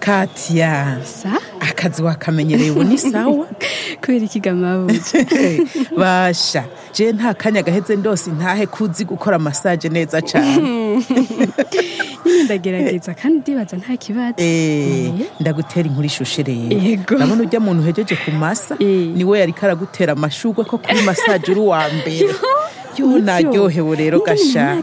katya sa akazi wakamenyereye ubu ni sawa kubera ikigamabuja basha je nta kanya gaheze ndose ntahe kuzi gukora massage neza cyane ndagerageza kandi ndibaza nta kibatsi eh, ndagutera inkuru ishushe rero urabona ujya muntu uhejeje ku masa eh. niwe yari karagutera amashugwe ko kuri masaje uri uwa mbere naryohewe rero gasha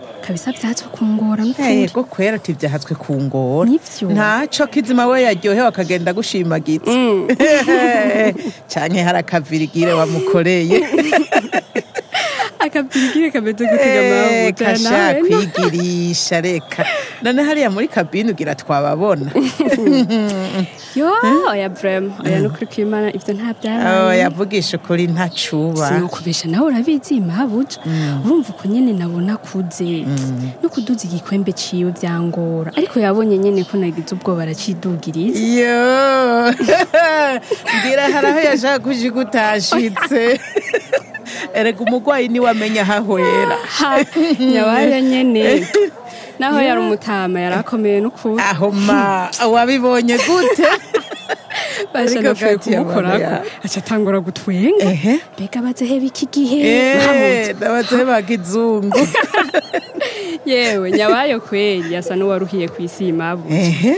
kabisa byatse kungora eh, yego kwera ati byahatswe kungora ntaco kizima we yaryohewe akagenda gushimagitse canke hari akavirigire wamukoreye akapirikiri kameze eh, kasha kwigirisha reka none hariya muri kabine ugira twababona yo eh? oya brem oya mm. nukuri kwimana ivyo nta byabaye oh, oya vugisha ukuri nta cuba sinokubesha nawe urabizi mabuja urumva mm. uko nyine nabona kuze mm. no kuduza igikwembe ciwe vyangora ariko yabonye nyine ko nagize ubwoba aracidugiriza yo ngira haraho yashaka kujigutashitse erega umurwayi niwe amenya aho ahera nyabayo nyine naho yari umutama yari akomeye n'ukuri aho ma wabibonye gute baje napfuye kumukorako gutwenga mbega bazeheba iki gihe abazeheba kizungu yewe nyabayo kweri asa n'uwaruhiye ku isi y'imabuye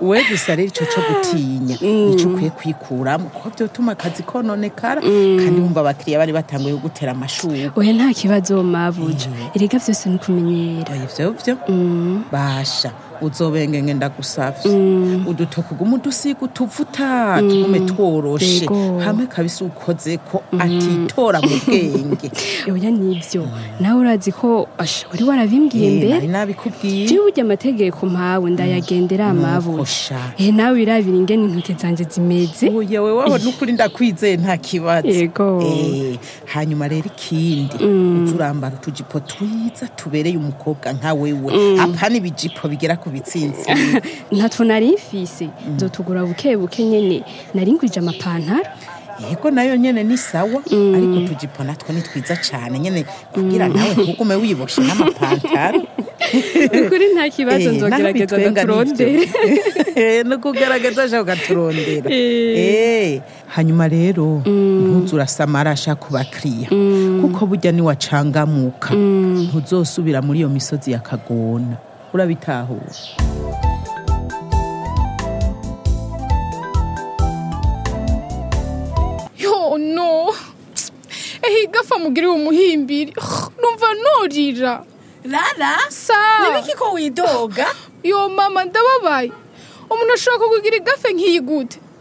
we gusa rero icyo cyo gutinya nicyo mm. mm. ukwiye kwikuramo kuko byatuma akazi kononekara mm. kandi wumva abakiriya bari batanguye gutera amashuri we nta kibazo mabuja erega byose ni ukumenyera ibyo byo basha uzobenge ngenda gusavya mm. udutoka ugume udusiga utuvuta tugume mm. tworoshe hamwe kabisa ukoze ko mm. atitora mu bwenge oya nivyo nawe urazi ko wari warabimbwiye mbere nabikubwiye jewe urya amategeko mpawe ndayagendera amabuye eh nawe irabira ingene intoke zanje zimeze oya we waho nukuri ndakwizeye nta kibazo yego eh, hanyuma rero ikindi uzurambara utujipo twiza tubereye umukobwa nka wewe apa n'ibijipo bigera ku ku bitsinsi ntacyo nari mfise dutugura buke buke nyine nari ngwije amapantaro yego nayo nyine ni sawa mm. ariko tujipo natwo ni twiza cyane nyine kugira mm. nawe ntugume wiboshye n'amapantaro kuri nta kibazo eh, nzogerageza agaturondere no kugaragaza aje ugaturondera eh. Eh, hanyuma rero mm. ntuzu urasamara ashaka kubakiriya kuko burya niwacangamuka ntuzosubira muri iyo misozi ya kagona urabitahura no ehigafa mugiriwe umuhimbiri numva norira rara nibiki ko widoga yo mama ndababaye umuntu ashobora kugira igafe nk'iyi gute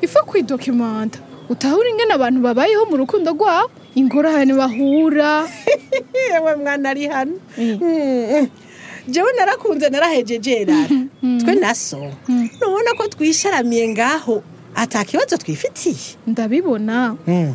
ifa kwidokimanta utahure ingana abantu babayeho mu rukundo rwabo ingorane bahura yewe mwana ari hano eh. mm, mm. njyewe narakunze narahegegera hmm. twe naso hmm. nubona ko twisharamiye ngaho atakibazo twifitiye ndabibona hmm.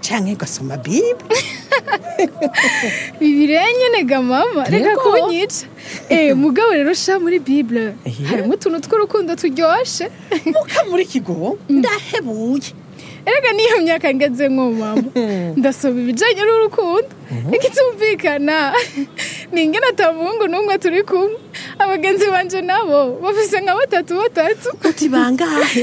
cyangwa ugasoma bibe bibiriya nyine ga mama reka kubinyica eee eh, mugabo rero sha muri bibure harimo utuntu tw'urukundo turyoshye muka muri kigo mm. ndahebuye erega n'iyo myaka ngeze nko mama hmm. ndasoma ibijyanye n'urukundo reka mhm. itumvikana ninge na tamuhungu n'umwe turi kumwe abagenzi banje nabo bafise nka batatu batatu kuti bangahe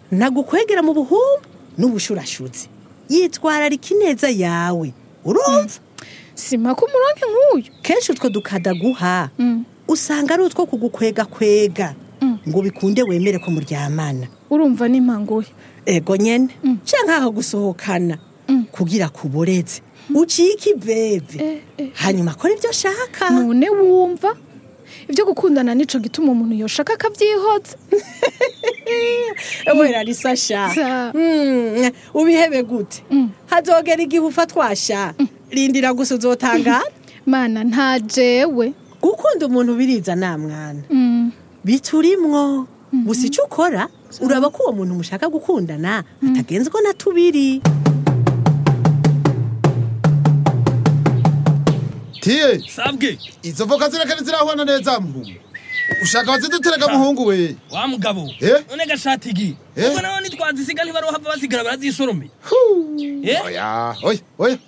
ntagukwegera mu buhumbu n'ubushurashutsi yitwararika ineza yawe urumva sima ko nk'uyu kenshi utwo dukadaguha mm. usanga ari utwo kugukwega kwega mm. ngo bikunde wemere ko muryamana urumva n'impanguhe ego nyine mm. cyangwa nkaho gusohokana kugira kuboretse ucike ibebe eh, eh. hanyuma akora ibyo ashaka none wumva ibyo gukundana nicyo gituma umuntu yoshaka akabyihoza wera risasha ubihebe gute hazogera igihe ufa twasha rindira mm. gusa uzotangara mana nta jewe gukunda umuntu biriza nta mwana mm. biturimwo mm-hmm. gusa icyo ukora uraba ko uwo muntu mushaka gukundana mm. atagenzwa na tubiri tiye sabwe izo voka zirakaretse zirahwana neza mpunga ushaka abazidutera agamuhungu we wa mugabo eh? none gashati igi eh? ubwo nawe nitwazisiga ntibarohava basigara barazisoromeye eh? oya oya oya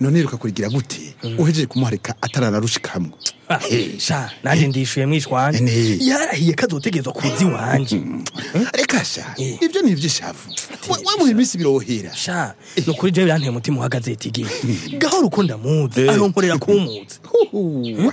none reka kurigira gute mm. uhejeje kumuharika ataranarushikamo ah, sha nanjye ndishuye mwishwane yarahiye kazotegezwa kuzi wanje mm. reka sha ibyo ni iby'ishavu wamuha iminsi birohera sha nukuri jewe yanteye umutima uhagaze tigi gahoro ukunda muzi aronkorera kumuzi kenyura eh?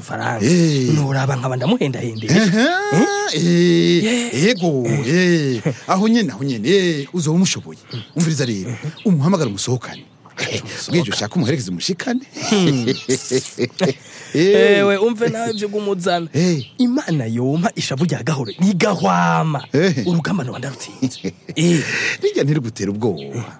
udufaranga noraba nkaba ndamuhendahendera hmm? yego aho nyene aho nyene uzoba umushoboye hmm. umviriza rero umuhamagara umusohokane bwije eh, ushaka umuherekeze umushikane hmm. eh. ewe umve nawe byo gumuzana eh. imana yompa ishavu rya gahoro nigahwama urugamba no ndarutsinze rijya ntirugutera ubwoba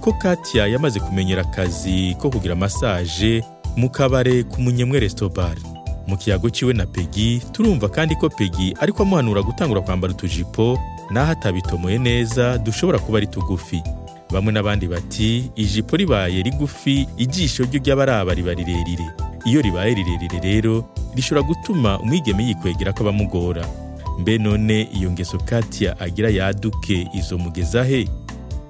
ko Katia yamaze kumenyera akazi ko kugira masaje mu kabare ku munyemwe restobar mu kiyago kiwe na pegi turumva kandi ko pegi ariko amuhanura gutangura kwambara utujipo n'aho atabitomoye neza dushobora kuba ari tugufi bamwe n'abandi bati ijipo ribaye rigufi igisho ryo ry'abaraba riba rirerire iyo ribaye rirerire rero rishobora gutuma umwigeme yikwegera ko bamugora mbe none iyo ngeso Katia agira yaduke izo mugeza he